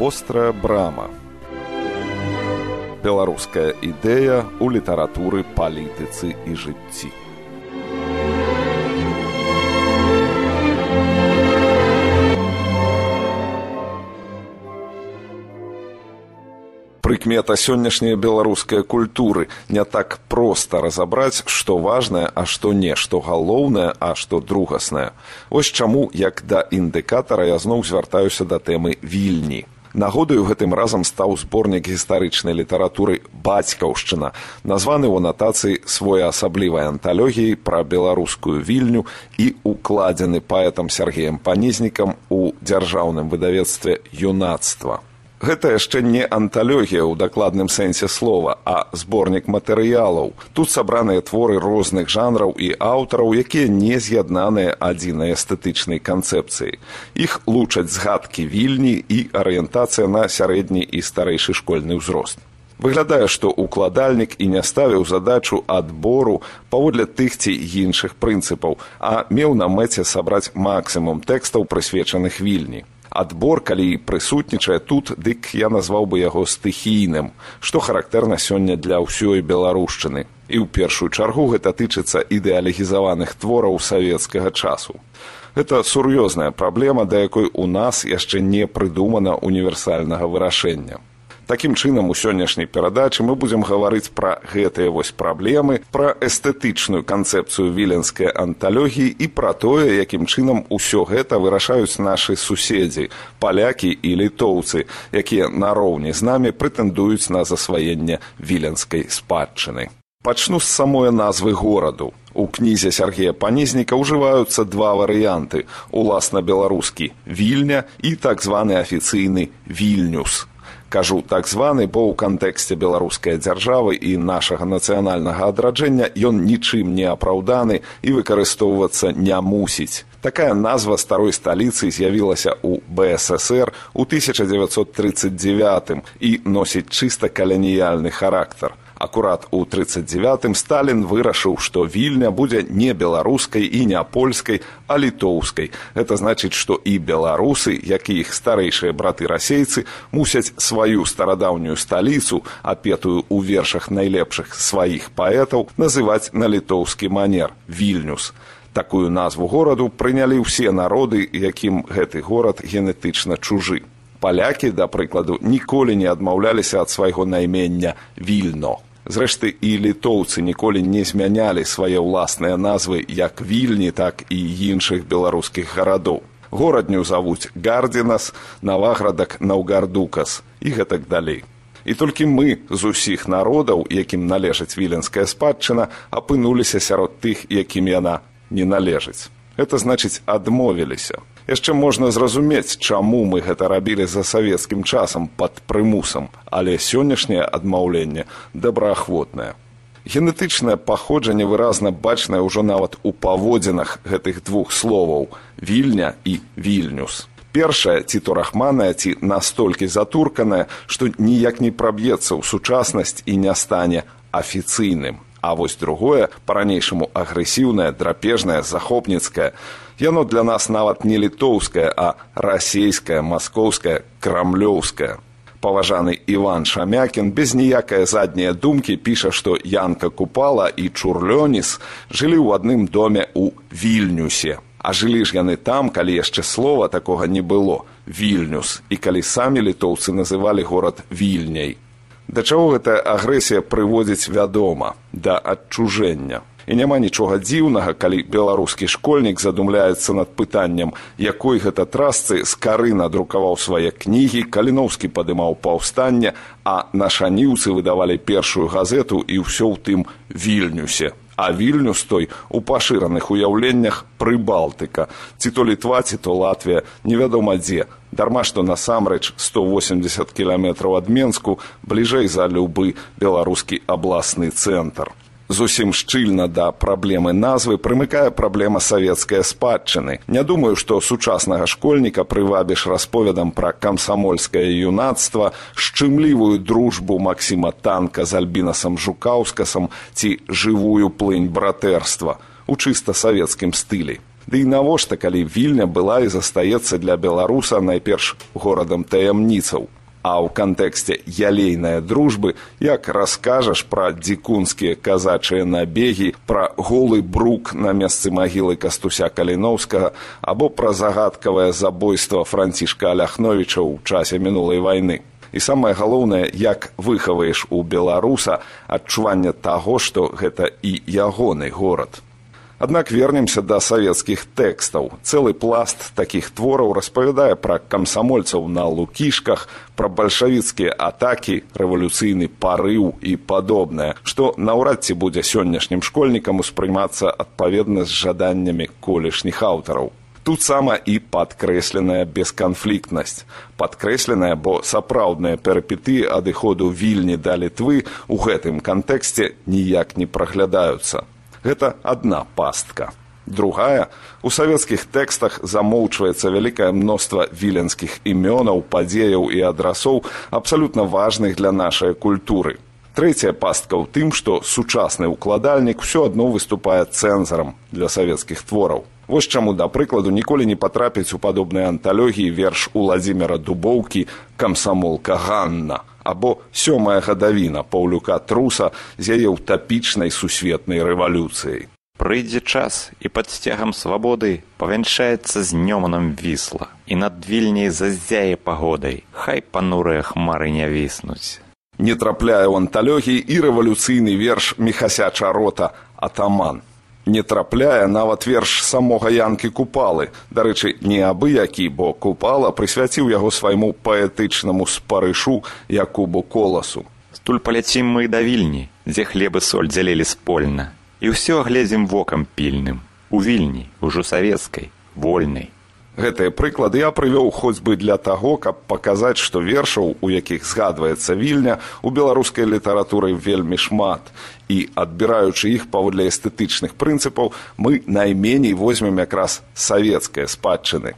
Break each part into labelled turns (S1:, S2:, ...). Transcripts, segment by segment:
S1: вострая брама. Беларуская ідэя ў літаратуры палітыцы і жыцці. Прыкмета сённяшняй беларускай культуры. Не так проста разабраць што важнае а што не што галоўнае а што другаснае. Ось чаму як да індыкатара я зноў звяртаюся да тэмы вільні нагодаю гэтым разам стаў зборнік гістарычнай літаратуры бацькаўшчына названы ў анатацыі своеасаблівай анталогіяй пра беларускую вільню і укладзены паэтам сергеем панізнікам у дзяржаўным выдавецтве юнацтва Гэта яшчэ не анталогія ў дакладным сэнсе слова, а зборнік матэрыялаў. Тут сабраныя творы розных жанраў і аўтараў, якія не з'яднаныя адзінай эстэтычнай канцэпцыі. Іх лучаць згадкі вільні і арыентацыя на сярэдні і старэйшы школьны ўзрост. Выглядае, што укладальнік і не ставіў задачу адбору паводле тых ці іншых прынцыпаў, а меў на мэце сабраць максімум тэкстаў прысвечаных вільні адбор калі прысутнічае тут дык я назваў бы яго стыхійным што характэрна сёння для ўсёй беларушчыны. І ў першую чаргу гэта тычыцца ідэалегізаваных твораў савецкага часу. Гэта сур'ёзная праблема да якой у нас яшчэ не прыдумана універсальнага вырашэння Такім чынам у сённяшняй перадачы мы будзем гаварыць пра гэтыя вось праблемы, пра эстэтычную канцэпцыю віленскай анталогіі і пра тое, якім чынам усё гэта вырашаюць нашы суседзі, палякі і літоўцы, якія нароўні з намі прэтэндуюць на засваенне віленскай спадчыны. Пачну з самой назвы гораду. У кнізе Сергея Панізніка ўжываюцца два варыянты: уласна беларускі вільня і так званы афіцыйны вільнюс кажу так званы бо ў кантэксце беларускай дзяржавы і нашага нацыянальнага адраджэння ён нічым не апраўданы і выкарыстоўвацца не мусіць. Такая назва старой сталіцы з'явілася ў бсср у 1939 і носіць чыста каляніяльны характар акурат у 39 сталін вырашыў што вільня будзе не беларускай і не польскай а літоўскай это значыць што і беларусы як і іх старэйшыя браты расейцы мусяць сваю старадаўнюю сталіцу апетую ў вершах найлепшых сваіх паэтаў называць на літоўскі манер вільнюс такую назву гораду прынялі ўсе народы якім гэты горад генетычна чужы. Палякі да прыкладу ніколі не адмаўляліся ад свайго наймення вільно Зрэшты і літоўцы ніколі не змянялі свае ўласныя назвы як вільні, так і іншых беларускіх гарадоў. Горадню завуць гардзінас, наваградак наўгардукас і гэтак далей. І толькі мы з усіх народаў, якім належыць віленская спадчына, апынуліся сярод тых, якім яна не належыць. Это значыць адмовіліся яшчэ можна зразумець чаму мы гэта рабілі за савецкім часам пад прымусам але сённяшняе адмаўленне добраахвотнае. Генетычнае паходжанне выразна бачнае ўжо нават у паводзінах гэтых двух словаў вільня і вільнюс. Першае ці то рахманая ці настолькі затурканая што ніяк не праб'ецца ў сучаснасць і не стане афіцыйным. А вось другое па-ранейшаму агрэсіўнае драпежнае захопніцкае Яно для нас нават не літоўскае, а расійскае, маскоўскае, крамлёўскае. Паважаны Іван Шамякін без ніякай задняй думкі піша, што Янка Купала і Чурлёніс жылі ў адным доме ў вільнюсе. А жылі ж яны там, калі яшчэ слова такога не было вільнюс і калі самі літоўцы называлі горад вільняй. Да чаго гэтая агрэсія прыводзіць вядома да адчужэння і няма нічога дзіўнага калі беларускі школьнік задумляецца над пытаннем якой гэта трасцы з кары надрукаваў свае кнігі каліноўскі падымаў паўстанне а нашаніўцы выдавалі першую газету і ўсё ў тым вільнюсе. А вільнюс той у пашыраных уяўленнях прыбалтыка. Ці то літва ці то латвія. Невядома дзе. Дарма што насамрэч 180 кіламетраў ад менску бліжэй за любы беларускі абласны цэнтр зусім шчыльна да праблемы назвы прымыкае праблема савецкай спадчыны не думаю што сучаснага школьніка прывабіш расповедам пра камсамольскае юнацтва шчымлівую дружбу максіма танка з альбінасам жукаўскасам ці жывую плынь братэрства у чыста савецкім стылі Ды і навошта, калі вільня была і застаецца для беларуса найперш горадам таямніцаў. А ў кантэксце ялейнай дружбы як раскажаш пра дзікунскія казачыя набегі пра голы брук на месцы магілы кастуся каліноўскага або пра загадкавае забойства францішка аляхновіча ў часе мінулай вайны. І самае галоўнае як выхаваеш у беларуса адчуванне таго што гэта і ягоны горад Аднак вернемся да савецкіх тэкстаў. Цэлы пласт такіх твораў распавядае пра камсамольцаў на лукішках, пра бальшавіцкія атакі, рэвалюцыйны парыў і падобнае, што наўрад ці будзе сённяшнім школьнікам успрымацца адпаведна з жаданнямі колішніх аўтараў. Тут сама і падкрэсленая бесканфліктнасць. Падкрэсленая, бо сапраўдныя перапіты адыходу вільні да літвы ў гэтым кантэксце ніяк не праглядаюцца гэта адна пастка. Другая у савецкіх тэкстах замоўчваецца вялікае мноства віленскіх імёнаў, падзеяў і адрасоў абсалютна важных для нашай культуры. Трэцяя пастка ў тым, што сучасны ўкладальнік усё адно выступае цэнзарам для савецкіх твораў. Вось чаму да прыкладу ніколі не патрапіць у падобныя анталогіі верш уладзіміра дубоўкі камсамолка Ганна або сёмая гадавіна паўлюка труса з яе ўтапічнай сусветнай рэвалюцыяй.
S2: Прыйдзе час і пад сцягам свабоды павянчаецца з нёманам вісла і над вільняй зазяе пагодай, хай панурыя хмары не віснуць.
S1: Не трапляе ў анталёгіі і рэвалюцыйны верш мехася чарота атаман не трапляе нават верш самога янкі купалы. Дарэчы не абы-які бо купала прысвяціў яго свайму паэтычнаму спарышу якубу коласу.
S2: Стуль паляцім мы да вільні дзе хлебы соль дзялелі спольна і ўсё глезем вокам пільным у вільні ужо савецкай вольнай
S1: Гэтыя прыклады я прывёў хоць бы для таго, каб паказаць, што вершаў, у якіх згадваецца вільня, у беларускай літаратуры вельмі шмат. І адбіраючы іх паводле эстэтычных прынцыпаў, мы найменей возьмем якраз савецкай спадчыны.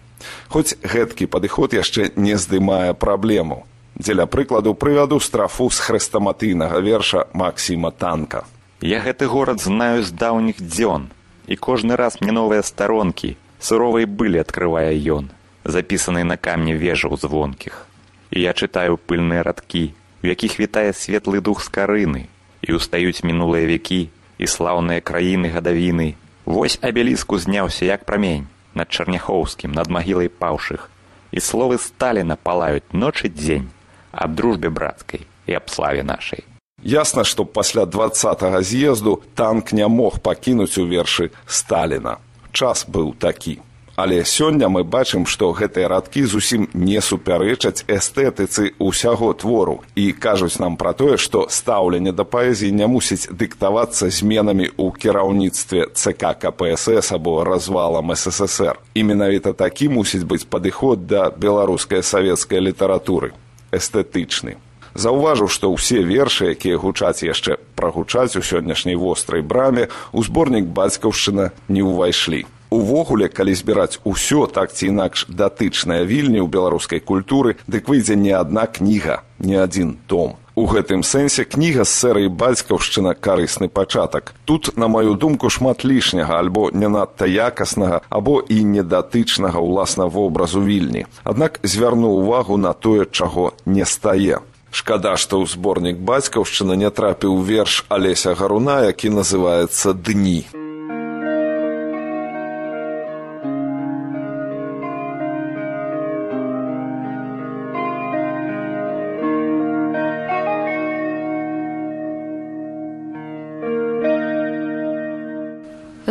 S1: Хоць гэткі падыход яшчэ не здымае праблему. Дзеля прыкладу прывяду страфу з хрэстаматыйнага верша Максіма танка.
S2: Я гэты горад знаю з даўніх дзён, і кожны раз мне новыя старонкі, суровай былі открывае ён запісанай на камне вежаў звонкіх. І я чытаю пыльныя радкі у якіх вітае светлы дух скарыны і устаюць мінулыя вякі і слаўныя краіны гадавіны. Вось абеліску зняўся як прамень над чарняхоўскім над магілай паўшых. І словы сталіна палаюць ночы дзень аб дружбе брацкай і аб славе нашай.
S1: Ясна што пасля двадцатого з'езду танк не мог пакінуць у вершы сталіна час быў такі. Але сёння мы бачым, што гэтыя радкі зусім не супярэчаць эстэтыцы ўсяго твору і кажуць нам пра тое, што стаўленне да паэзіі не мусіць дыктавацца зменамі ў кіраўніцтве ЦК КПСС або развалам ССР. І менавіта такі мусіць быць падыход да беларускай савецкай літаратуры эстэтычны. Заўважыў, што ўсе вершы, якія гучаць яшчэ прагучаць у сённяшняй вострай браме, у зборнік бацькаўшчына не ўвайшлі. Увогуле калі збіраць усё так ці інакш датычныя вільні ў беларускай культуры дык выйдзе не адна кніга не адзін том. У гэтым сэнсе кніга з серыі бацькаўшчына. Карысны пачатак тут на маю думку шмат лішняга альбо не надта якаснага або і недатычнага ўласна вобразу вільні. Аднак звярну ўвагу на тое чаго не стае Шкада, што ў зборнік бацькаўшчына не трапіў верш алеся гаруна які называецца дні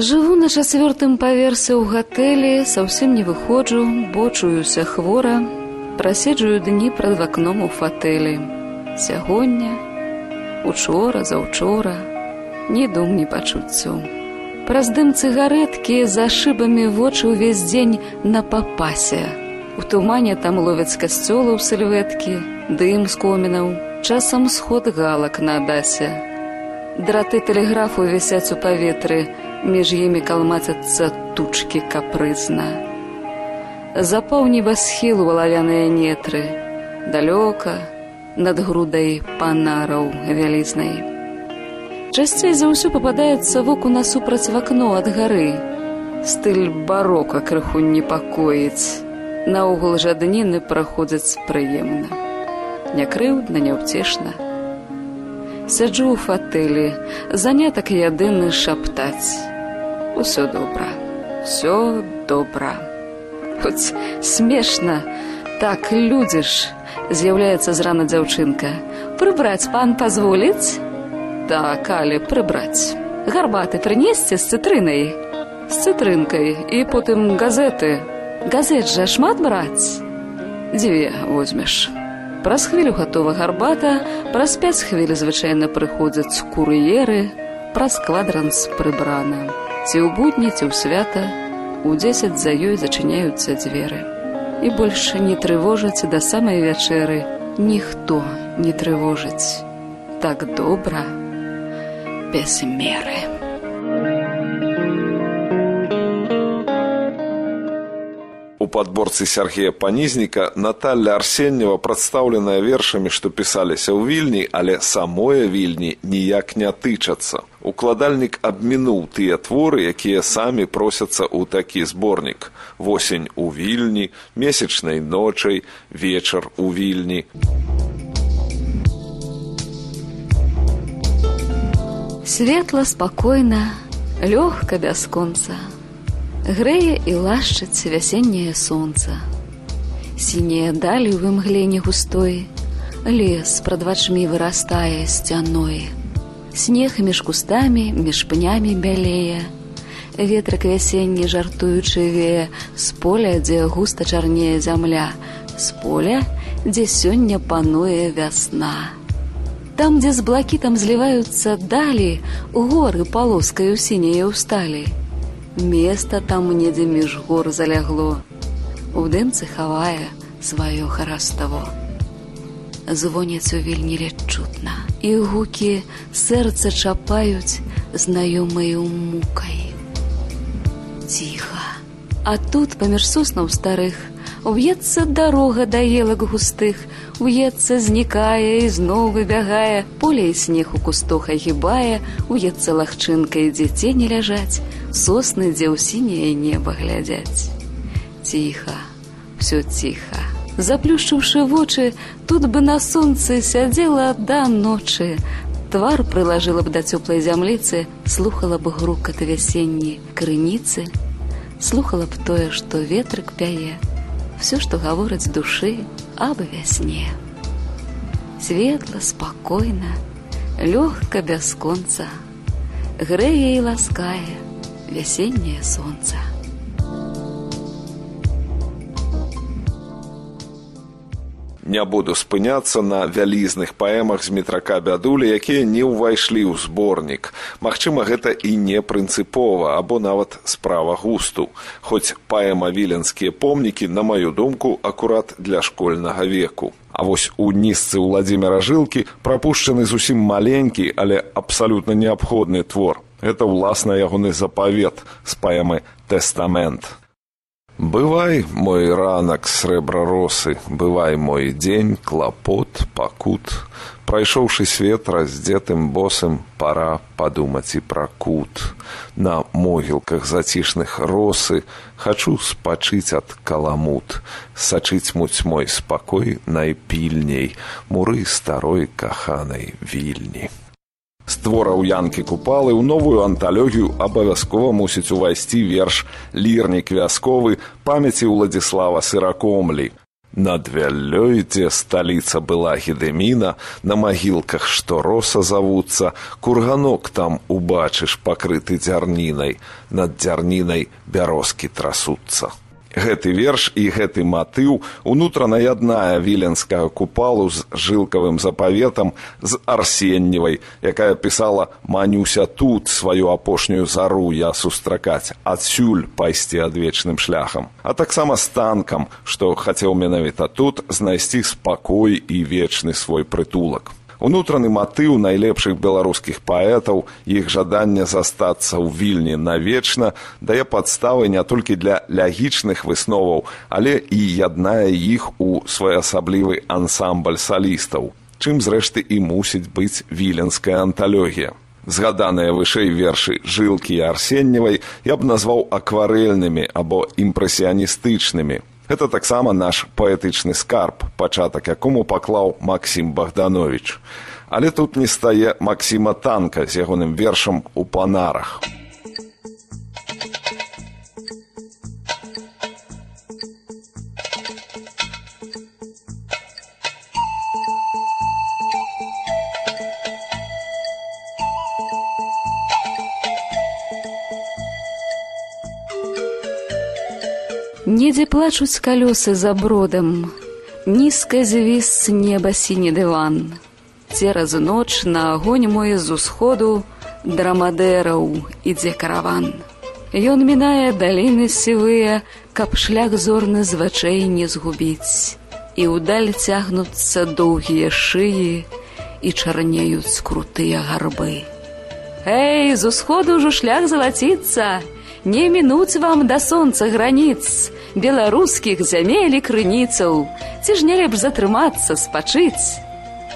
S3: Жыву на чацвёртым паверсе ў гатэлі, саўсім не выходжу, бо чуюся хвора, праседжую дні прад вакном у фатэлі. Сягоння, учора, заўчора, ні дум не пачуццю. Праз дым цыгарэткі за шыбамі вочы ўвесь дзень на папасе. У тумане там ловяць касцёлаў сыльветкі, дым з комінаў, часам сход галак на адасе. Драты тэлеграфу вісяць у паветры, між імі калмацяцца тучкі капрызна. Запоўніва схілу валавяныя нетры, далёка над грудай панараў вялізнай. Часцей за ўсё пападаецца воку насупраць в акно ад гары. Стыль барока крыху непакоіць. Наогул жа дніны праходзяць прыемна. Не крыўдна, няўцешна. Сяджу ў фатэлі, занятак ядыны шаптаць. Усё добра, все добра. Хоць смешна, так людзі ж, з'яўляецца зрана дзяўчынка. Прыбраць пан пазволіць? Так, але прыбраць. Гарбаты прынесці з цытрынай, з цытрынкай і потым газеты. Газет жа шмат браць. Дзве возьмеш. Праз хвілю гатова гарбата, праз пяць хвілі звычайна прыходзяць кур'еры, праз квадранс прыбрана. Ці ў будні, ці ў свята, у дзесяць за ёй зачыняюцца дзверы. І больш не трывожыць да самай вячэры, ніхто не трывожыць. Так добра, без меры.
S1: У падборцы Сергея Панізніка Наталля Арсеннева прадстаўленая вершамі, што пісаліся ў вільні, але самое вільні ніяк не тычацца. Укладальнік абмінуў тыя творы, якія самі просяцца ў такі зборнік. Восень у вільні, месячнай ночай, вечар у вільні.
S3: Светла, спакойна, лёгка бясконца. Грэе і лашчыць вясенняе сонца. Сінія далі ў імгленне густой, лес прад вачмі вырастае сцяной. Снег між кустамі, між пнямі бялее. Ветрык вясенні жартуючы вее з поля, дзе густа чарнее зямля, з поля, дзе сёння пануе вясна. Там, дзе з блакітам зліваюцца далі, горы палоскаю сінее ўсталі. Места там недзе між гор залягло. У дымцы хавае сваё хараставо. Звоняць у вельні ледь чутна, і гукі сэрца чапаюць знаёмаю мукай. Ціха. А тут паміж соснаў старых Уецца дарога да елак густых, уецца знікае і зноў выбягае, поле і снег у кустох агібае, уецца лагчынкай дзяцей не ляжаць, сосны, дзе ў сіняе неба глядзяць. Ціха, все ціха. Заплюшчыўшы вочы, тут бы на сонцы сядзела да ночы. Твар прылажыла б да цёплай зямліцы, слухала б грукат вясенні крыніцы, слухала б тое, што ветрык пяе, все, што гавораць душы аб вясне. Светла, спакойна, лёгка бясконца, грэе і ласкае вясенняе сонца.
S1: Не буду спыняцца на вялізных паэмах з метрака бядулі, якія не ўвайшлі ў зборнік. Магчыма, гэта і не прынцыпова або нават справа густу. Хоць паэма віленскія помнікі, на маю думку, акурат для школьнага веку. А вось у нізцы ўладзіміра жылкі прапушчаны зусім маленькі, але абсалютна неабходны твор. Это ўласна ягоны запавет з паэмы тэстамент. Бывай, мой ранак срэбра росы, бывай мой дзень, клапот, пакут. Прайшоўшы свет раздзетым босым, пара падумаць і пра кут. На могілках зацішных росы хачу спачыць ад каламут, сачыць муць мой спакой найпільней, муры старой каханай вільні створаў янкі купалы ў новую анталогію абавязкова мусіць увайсці верш лірнік вясковы памяці ўладзіслава сыракомлі. Над вяллёй дзе сталіца была гедеміна на магілках што роса завуцца курганок там убачыш пакрыты дзярнінай. Над дзярнінай бярозкі трасуцца Гэты верш і гэты матыў унутрана ядная віленскага купалу з жылкавым запаветам з арсенневай, якая пісала манюся тут сваю апошнюю зару я сустракаць адсюль пайсці адвечным шляхам, а таксама з танкам, што хацеў менавіта тут знайсці спакой і вечны свой прытулак унутраны матыў найлепшых беларускіх паэтаў іх жаданне застацца ў вільні навечна дае падставы не толькі для лягічных высноваў але і яднае іх у своеасаблівы ансамбль салістаў чым зрэшты і мусіць быць віленская анталогія Згаданыя вышэй вершы жылкі і арсенневай я б назваў акварэльнымі або імпрэсіяністычнымі. Гэта таксама наш паэтычны скарб, пачатак якому паклаў Максім Богданович. Але тут не стае Максіма танка з ягоным вершам у панарах.
S3: Плачуць калёсы за бродам, нізка звіс з неба сіні дыван. Цераз ноч на агонь мой з усходу драмадэраў ідзе караван. Ён мінае даліны сівыя, каб шлях зорны з вачэй не згубіць. І ўдаль цягнуцца доўгія шыі і чарнеюць крутыя гарбы. Эй, з усходу ўжо шлях залаціцца, не мінуць вам да сонца граніц беларускіх зямель і крыніцаў. Ці ж не лепш затрымацца спачыць?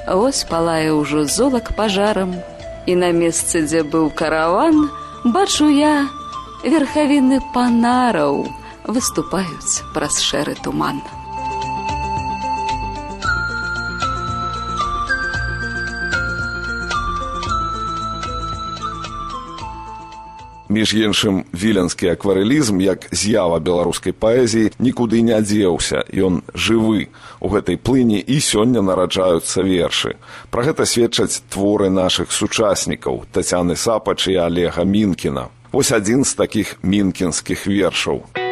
S3: Ось палае ўжо золак пажарам. І на месцы дзе быў караван бачу я верхавіны панараў выступаюць праз шэры туман
S1: між іншым віленскі акварэлізм як з'ява беларускай паэзіі нікуды не дзеўся. Ён жывы. У гэтай плыні і сёння нараджаюцца вершы. Пра гэта сведчаць творы нашых сучаснікаў тацяны сапач і алега мінкіна. Вось адзін з такіх мінкінскіх вершаў. у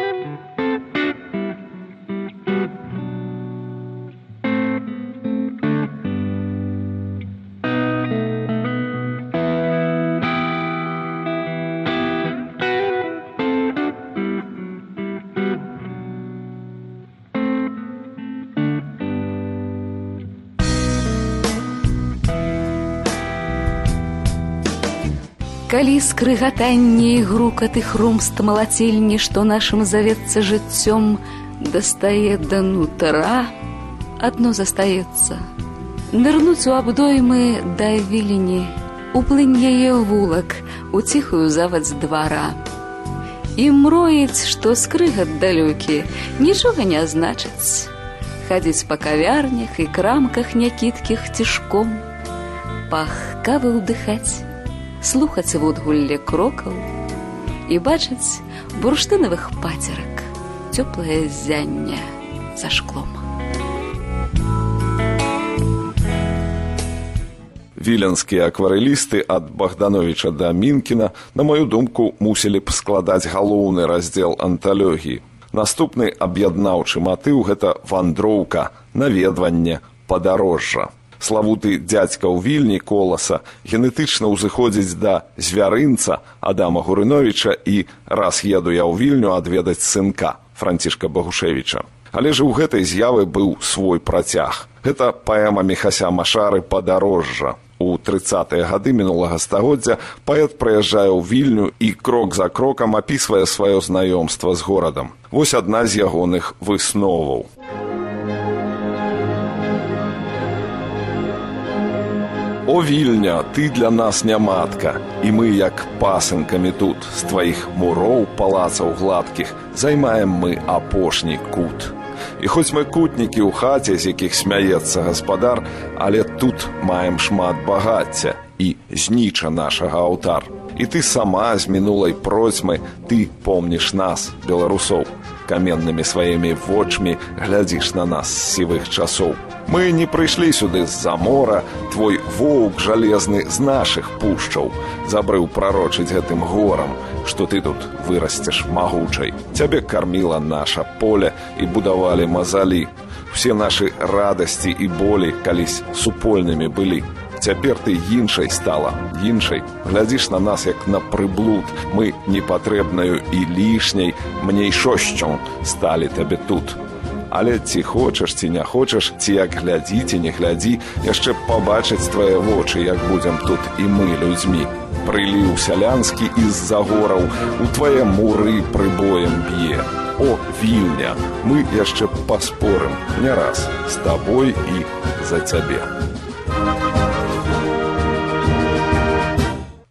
S3: калі скрыгатанне і грукаты хрумст малацельні што нашым завецца жыццём дастае да нутара адно застаецца. Нырнуць у абдоймы да вілені уплынь яе вулак у ціхую заваць двара. І мроіць што скрыгат далёкі нічога не значыць хадзіць па кавярнях і крамках някіткіх цішком. Пах кавы ўдыхаць слухаць водгулле крокаў і бачыць бурштынавых пацерак цёплае зянне за шклом.
S1: Віленскія акварэлісты ад Богдановича да Мінкіна, на маю думку, мусілі б складаць галоўны раздзел анталогіі. Наступны аб'яднаўчы матыў гэта вандроўка, наведванне, падарожжа славуты дзядзька ў вільні коласа генетычна ўзыходзіць да звярынца адама гурыновича і раз еду я ў вільню адведаць сынка францішка багушевича але ж у гэтай з'явы быў свой працяг. Гэта паэма мехася машары падарожжа у тридцатыя гады мінулага стагоддзя паэт прыязджае ў вільню і крок за крокам апісвае сваё знаёмства з горадам. Вось адна з ягоных высноваў О вільня, ты для нас не матка, і мы, як пасынкамі тут, з тваіх муроў палацаў гладкіх, займаем мы апошні кут. І хоць мы кутнікі ў хаце, з якіх смяецца гаспадар, але тут маем шмат багацця і зніча нашага аўтар. І ты сама з мінулай процьмы ты помніш нас, беларусоў, каменнымі сваімі вочмі глядзіш на нас з сівых часоў. Мы не прыйшлі сюды з-за мора, твой воўк жалезны з нашых пушчаў, забрыў прарочыць гэтым горам, што ты тут вырасцеш магучай. Цябе карміла наша поле і будавалі мазалі. Усе нашы радасці і болі калісь супольнымі былі. Цяпер ты іншай стала, іншай. Глядзіш на нас як на прыблуд, мы непатрэбнаю і лішняй, мней шосцю сталі табе тут. Але ці хочаш ці не хочаш ці як глядзі ці не глядзі яшчэ пабачыць твае вочы як будзем тут і мы людзьмі. Прыліў сялянскі з-за гораў у твае муры прыбоем б'е. О вільня мы яшчэ паспорым не раз з табой і за цябе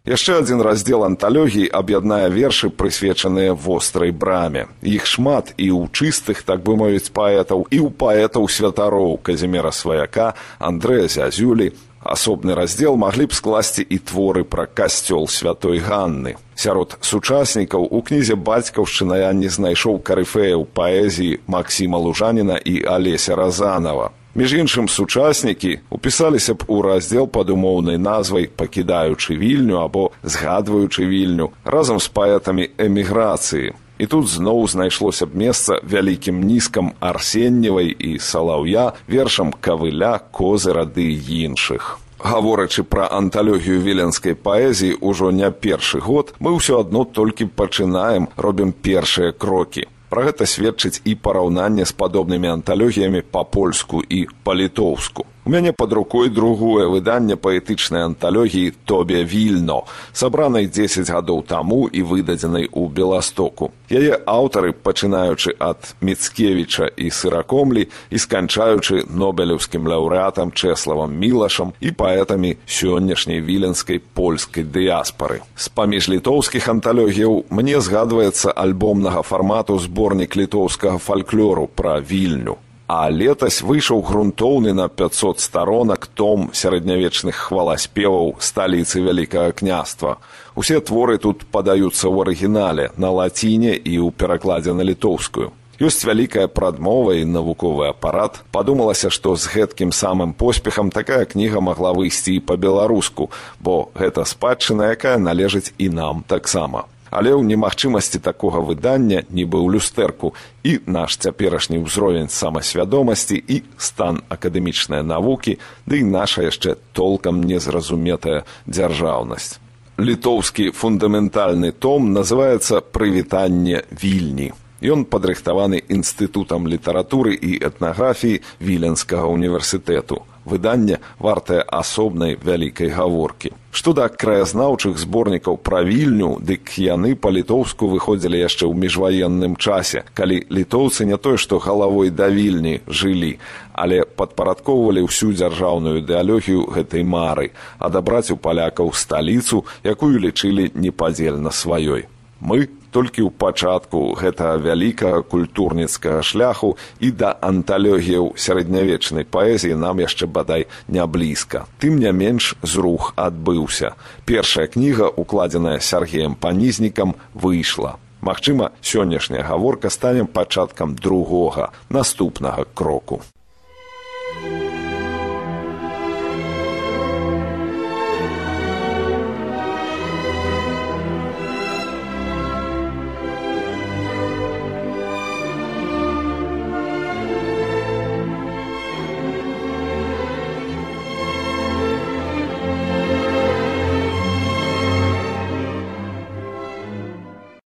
S1: Яшчэ адзін раздзел анталогіі аб'яднае вершы, прысвечаныя вострай браме. Іх шмат і ў чыстых, так бы мовіць паэтаў і ў паэтаў святароў казімера сваяка, Андрэя Зязюлі. Асобны раздзел маглі б скласці і творы пра касцёл святой Ганны. Сярод сучаснікаў у кнізе бацькаўшчына я не знайшоў карыфеяў паэзіі Максіма Лужаніна і Алеся Разанова. Між іншым сучаснікі упісаліся б у раздзел пад умоўнай назвай пакідаючы вільню або згадваючы вільню разам з паэтамі эміграцыі. І тут зноў знайшлося б месца вялікім нізкам арсенневай і салаўя вершам кавыля козы рады іншых. Гаворачы пра анталогію віленскай паэзіі ўжо не першы год, мы ўсё адно толькі пачынаем робім першыя крокі. Пра гэта сведчыць і параўнанне з падобнымі анталогіямі па-польску і па-літоўску. У мяне пад рукой другое выданне паэтычнай анталогіі тобе вільно сабранай дзесяць гадоў таму і выдадзенай у беластоку. Яе аўтары пачынаючы ад міцкевіча і сыракомлі і сканчаючы нобелеўскім лаўрэатам чэславам мілашам і паэтамі сённяшняй віленскай польскай дыяспары. З паміж літоўскіх анталогіяў мне згадваецца альбомнага фармату зборнік літоўскага фальклору пра вільню а летась выйшаў грунтоўны на 500 старонак том сярэднявечных хваласпеваў сталіцы вялікага княства. Усе творы тут падаюцца ў арыгінале на лаціне і ў перакладзе на літоўскую. Ёсць вялікая прадмова і навуковы апарат. Падумалася, што з гэткім самым поспехам такая кніга магла выйсці і па-беларуску, бо гэта спадчына, якая належыць і нам таксама але ў немагчымасці такога выдання нібы ў люстэрку. І наш цяперашні ўзровень самасвядомасці і стан акадэмічнай навукі ды і наша яшчэ толкам незразуметая дзяржаўнасць. Літоўскі фундаментальны том называецца прывітанне вільні Ён падрыхтаваны інстытутам літаратуры і этнаграфіі віленскага універсітэту выданне вартае асобнай вялікай гаворкі. Што да краязнаўчых зборнікаў пра вільню, дык яны па-літоўску выходзілі яшчэ ў міжваенным часе, калі літоўцы не тое, што галавой да вільні жылі, але падпарадкоўвалі ўсю дзяржаўную ідэалогію гэтай мары, адабраць у палякаў сталіцу, якую лічылі непадзельна сваёй. Мы толькі ў пачатку гэтага вялікага культурніцкага шляху і да анталогіяў сярэднявечнай паэзіі нам яшчэ бадай не блізка. Тым не менш зрух адбыўся. Першая кніга, укладзеная сергеем панізнікам выйшла. Магчыма, сённяшняя гаворка стане пачаткам другога наступнага кроку.